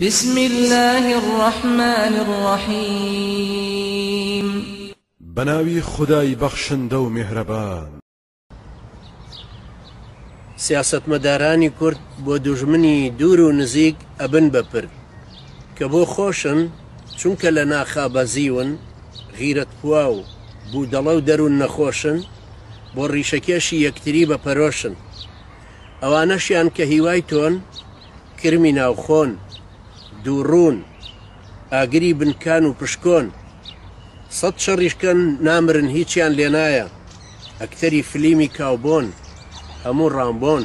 بسم اللە الرحمن الرحیم بەناوی خودای بەخشندە و میهرەبان. سیاسەتمەدارانی کورد بۆ دوژمنی دوور و نزیک ئەبن بە پرد کە بۆ خۆشن چونکە لە ناخا بەزیون غیرەت پواو بودەڵە و دەرون نەخۆشن بۆ ڕیشەکێشی یەکتری بە پەرۆشن ئەوانەشیان کە هیوای تۆن کرمی ناوخۆن، دووڕوون، ئاگری بنکان و پشکۆن، سەد شەڕیش کەن نامرن هیچیان لێ نایە، ئەکتەری فلیمی کاوبۆن، هەموو ڕامبۆن.